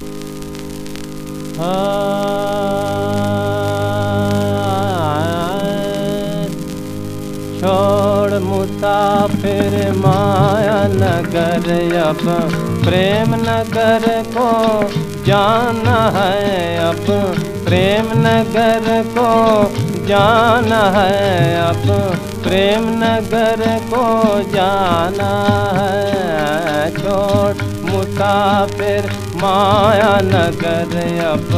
छोड़ मुसाफिर माया नगर, अब प्रेम नगर को जाना है, अब प्रेम नगर को जाना है, अब प्रेम नगर को जाना है, छोड़ मुसाफिर माया नगर अब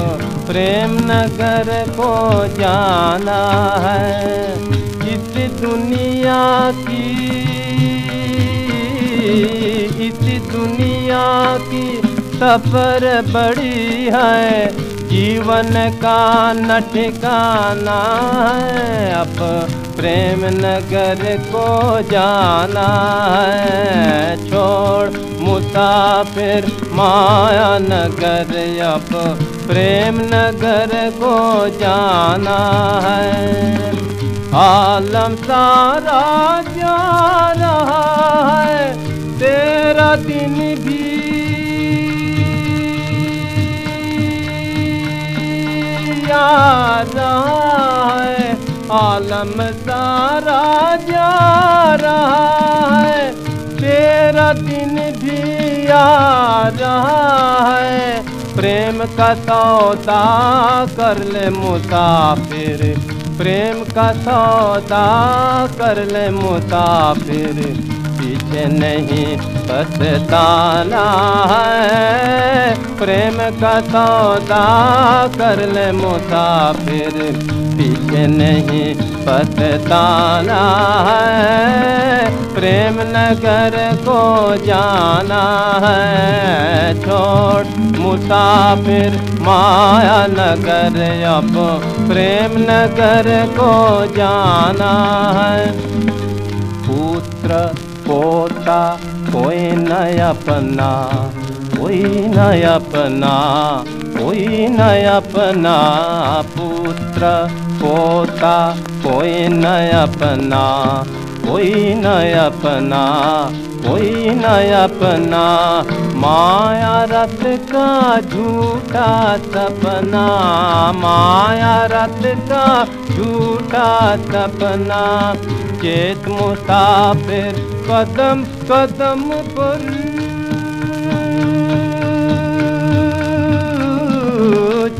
प्रेम नगर को जाना है। इस दुनिया की, इस दुनिया की सफ़र बड़ी है। जीवन का न ठिकाना है, अब प्रेम नगर को जाना है। मुसाफिर माया नगर, अब प्रेम नगर को जाना है। आलम सारा जा रहा है, तेरा दिन भी। रहा है, आलम सारा जा रहा है, तेरा दिन भी। आ रहा है, प्रेम का सौदा कर ले मुसाफिर। प्रेम का सौदा कर ले मुसाफिर। पीछे नहीं पछताना है। प्रेम का सौदा कर ले मुसाफिर, पीछे नहीं पछताना है। प्रेम नगर को जाना है। छोड़ मुसाफिर माया नगर, अब प्रेम नगर को जाना है। पोता कोई न अपना कोई न अपना कोई न अपना पुत्र पोता कोई न अपना कोई न अपना कोई न अपना माया रत का झूठा सपना, माया रत का झूठा सपना। चेत मुसाफिर कदम कदम पर।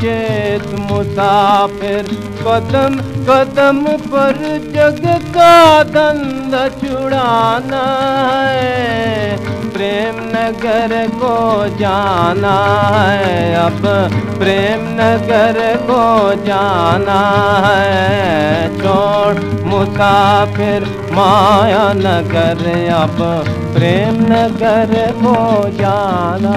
चेत मुसाफिर कदम कदम पर जग का दंद छुड़ाना है। प्रेम नगर को जाना है, अब प्रेम नगर को जाना है। छोड़ मुसाफिर, माया नगर, अब प्रेम नगर को जाना